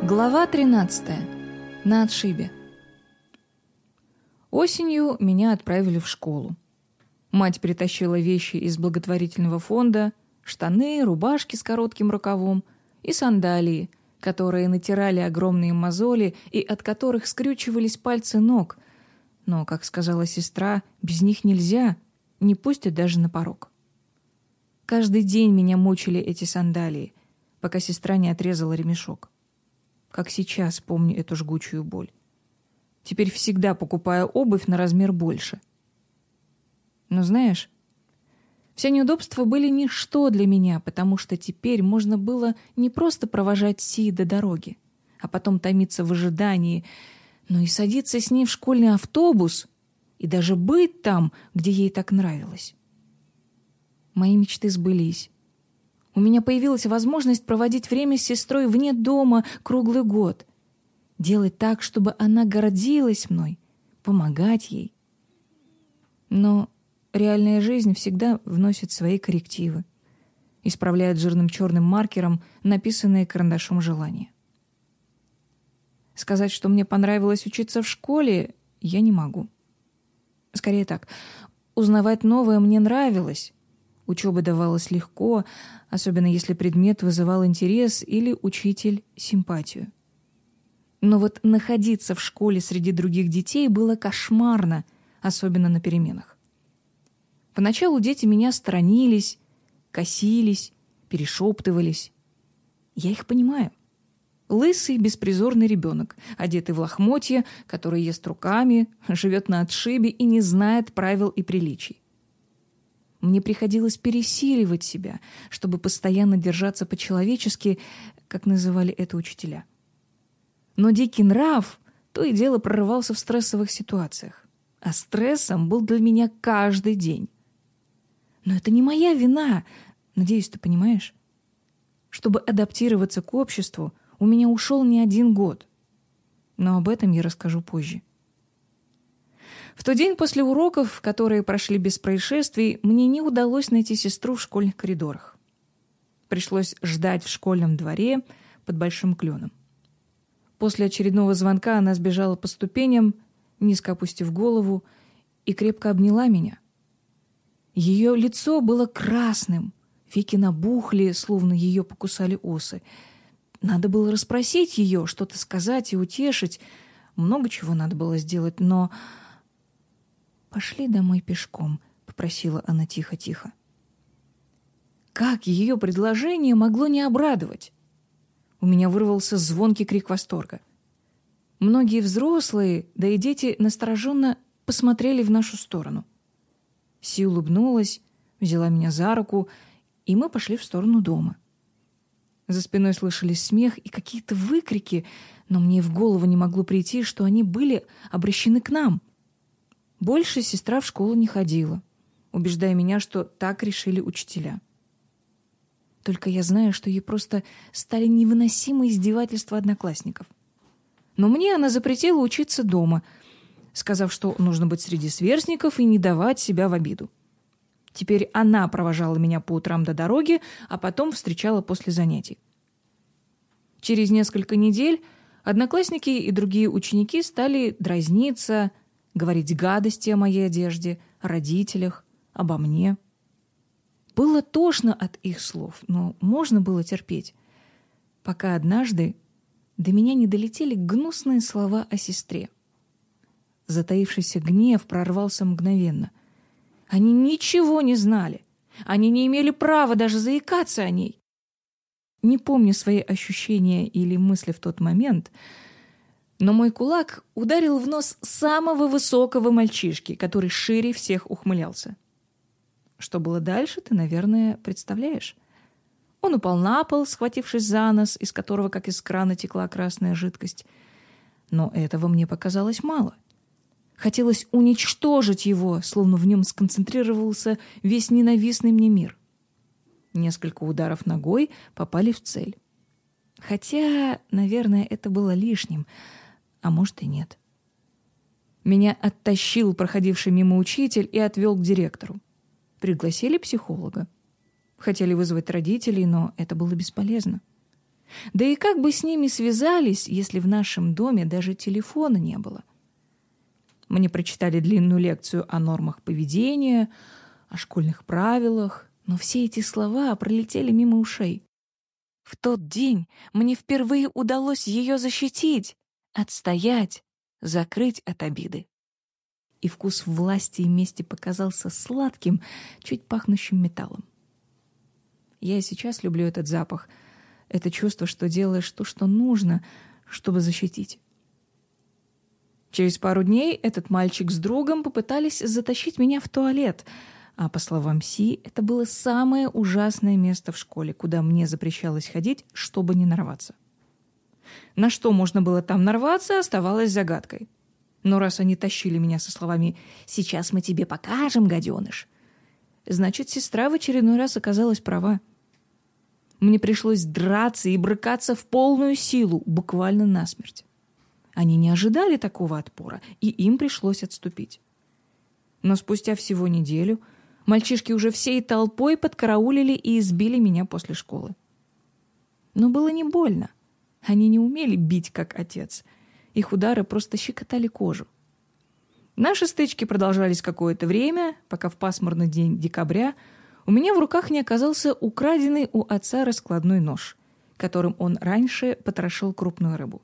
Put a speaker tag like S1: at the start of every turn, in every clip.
S1: Глава 13. На отшибе. Осенью меня отправили в школу. Мать притащила вещи из благотворительного фонда, штаны, рубашки с коротким рукавом и сандалии, которые натирали огромные мозоли и от которых скрючивались пальцы ног. Но, как сказала сестра, без них нельзя, не пустят даже на порог. Каждый день меня мучили эти сандалии, пока сестра не отрезала ремешок как сейчас помню эту жгучую боль. Теперь всегда покупаю обувь на размер больше. Но знаешь, все неудобства были ничто для меня, потому что теперь можно было не просто провожать Си до дороги, а потом томиться в ожидании, но и садиться с ней в школьный автобус и даже быть там, где ей так нравилось. Мои мечты сбылись. У меня появилась возможность проводить время с сестрой вне дома круглый год. Делать так, чтобы она гордилась мной, помогать ей. Но реальная жизнь всегда вносит свои коррективы. Исправляет жирным черным маркером написанные карандашом желания. Сказать, что мне понравилось учиться в школе, я не могу. Скорее так, узнавать новое мне нравилось, Учеба давалась легко, особенно если предмет вызывал интерес или учитель — симпатию. Но вот находиться в школе среди других детей было кошмарно, особенно на переменах. Поначалу дети меня сторонились, косились, перешептывались. Я их понимаю. Лысый, беспризорный ребенок, одетый в лохмотья, который ест руками, живет на отшибе и не знает правил и приличий. Мне приходилось пересиливать себя, чтобы постоянно держаться по-человечески, как называли это учителя. Но дикий нрав то и дело прорывался в стрессовых ситуациях. А стрессом был для меня каждый день. Но это не моя вина, надеюсь, ты понимаешь? Чтобы адаптироваться к обществу, у меня ушел не один год. Но об этом я расскажу позже. В тот день после уроков, которые прошли без происшествий, мне не удалось найти сестру в школьных коридорах. Пришлось ждать в школьном дворе под большим кленом. После очередного звонка она сбежала по ступеням, низко опустив голову, и крепко обняла меня. Ее лицо было красным, веки набухли, словно ее покусали осы. Надо было расспросить ее, что-то сказать и утешить. Много чего надо было сделать, но «Пошли домой пешком», — попросила она тихо-тихо. Как ее предложение могло не обрадовать? У меня вырвался звонкий крик восторга. Многие взрослые, да и дети настороженно посмотрели в нашу сторону. Си улыбнулась, взяла меня за руку, и мы пошли в сторону дома. За спиной слышались смех и какие-то выкрики, но мне в голову не могло прийти, что они были обращены к нам — больше сестра в школу не ходила, убеждая меня, что так решили учителя. Только я знаю, что ей просто стали невыносимы издевательства одноклассников. Но мне она запретила учиться дома, сказав, что нужно быть среди сверстников и не давать себя в обиду. Теперь она провожала меня по утрам до дороги, а потом встречала после занятий. Через несколько недель одноклассники и другие ученики стали дразниться, говорить гадости о моей одежде, о родителях, обо мне. Было тошно от их слов, но можно было терпеть, пока однажды до меня не долетели гнусные слова о сестре. Затаившийся гнев прорвался мгновенно. Они ничего не знали. Они не имели права даже заикаться о ней. Не помню свои ощущения или мысли в тот момент — но мой кулак ударил в нос самого высокого мальчишки, который шире всех ухмылялся. Что было дальше, ты, наверное, представляешь. Он упал на пол, схватившись за нос, из которого, как из крана, текла красная жидкость. Но этого мне показалось мало. Хотелось уничтожить его, словно в нем сконцентрировался весь ненавистный мне мир. Несколько ударов ногой попали в цель. Хотя, наверное, это было лишним — а может и нет. Меня оттащил проходивший мимо учитель и отвел к директору. Пригласили психолога. Хотели вызвать родителей, но это было бесполезно. Да и как бы с ними связались, если в нашем доме даже телефона не было? Мне прочитали длинную лекцию о нормах поведения, о школьных правилах, но все эти слова пролетели мимо ушей. В тот день мне впервые удалось ее защитить, отстоять, закрыть от обиды. И вкус власти и мести показался сладким, чуть пахнущим металлом. Я и сейчас люблю этот запах, это чувство, что делаешь то, что нужно, чтобы защитить. Через пару дней этот мальчик с другом попытались затащить меня в туалет, а по словам Си, это было самое ужасное место в школе, куда мне запрещалось ходить, чтобы не нарваться. На что можно было там нарваться, оставалось загадкой. Но раз они тащили меня со словами «Сейчас мы тебе покажем, гаденыш», значит, сестра в очередной раз оказалась права. Мне пришлось драться и брыкаться в полную силу, буквально насмерть. Они не ожидали такого отпора, и им пришлось отступить. Но спустя всего неделю мальчишки уже всей толпой подкараулили и избили меня после школы. Но было не больно. Они не умели бить, как отец. Их удары просто щекотали кожу. Наши стычки продолжались какое-то время, пока в пасмурный день декабря у меня в руках не оказался украденный у отца раскладной нож, которым он раньше потрошил крупную рыбу.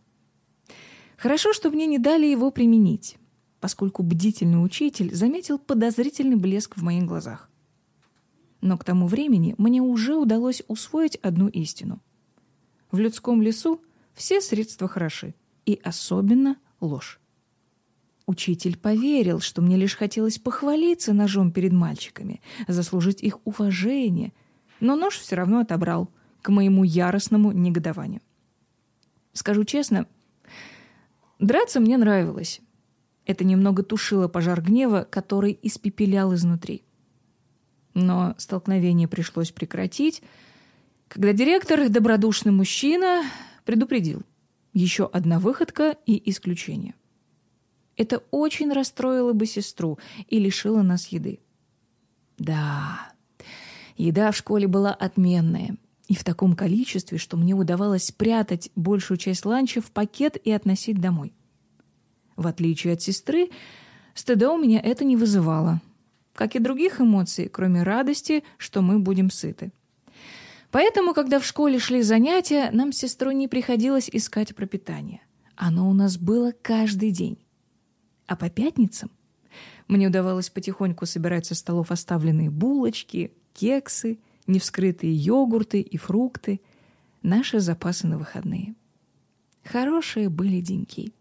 S1: Хорошо, что мне не дали его применить, поскольку бдительный учитель заметил подозрительный блеск в моих глазах. Но к тому времени мне уже удалось усвоить одну истину. В людском лесу все средства хороши, и особенно ложь. Учитель поверил, что мне лишь хотелось похвалиться ножом перед мальчиками, заслужить их уважение, но нож все равно отобрал, к моему яростному негодованию. Скажу честно, Драться мне нравилось. Это немного тушило пожар гнева, который испепелял изнутри. Но столкновение пришлось прекратить, когда директор, добродушный мужчина, предупредил. Еще одна выходка и исключение. Это очень расстроило бы сестру и лишило нас еды. Да, еда в школе была отменная. И в таком количестве, что мне удавалось спрятать большую часть ланча в пакет и относить домой. В отличие от сестры, стыда у меня это не вызывало. Как и других эмоций, кроме радости, что мы будем сыты. Поэтому, когда в школе шли занятия, нам с сестрой не приходилось искать пропитание. Оно у нас было каждый день. А по пятницам мне удавалось потихоньку собирать со столов оставленные булочки, кексы — невскрытые йогурты и фрукты, наши запасы на выходные. Хорошие были деньки.